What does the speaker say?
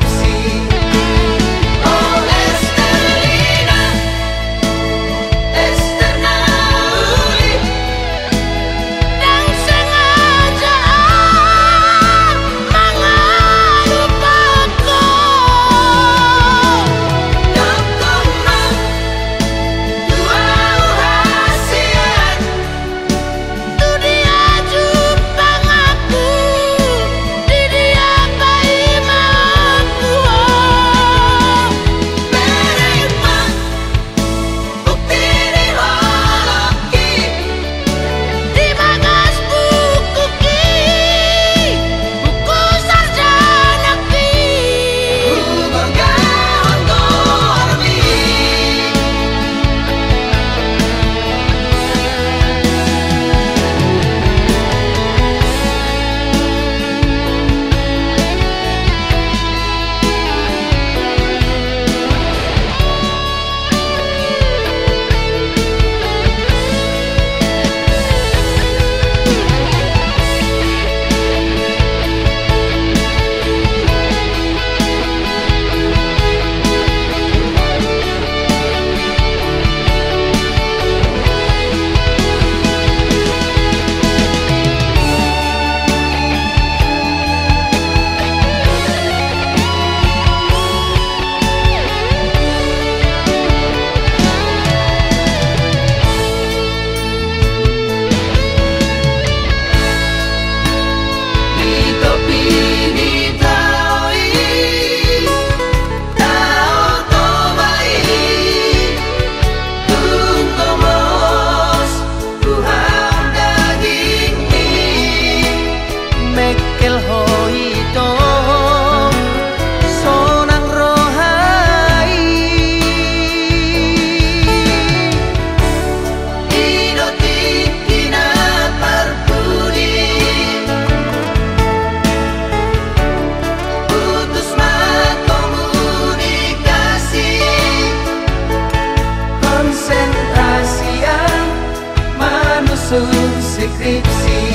keep skripsi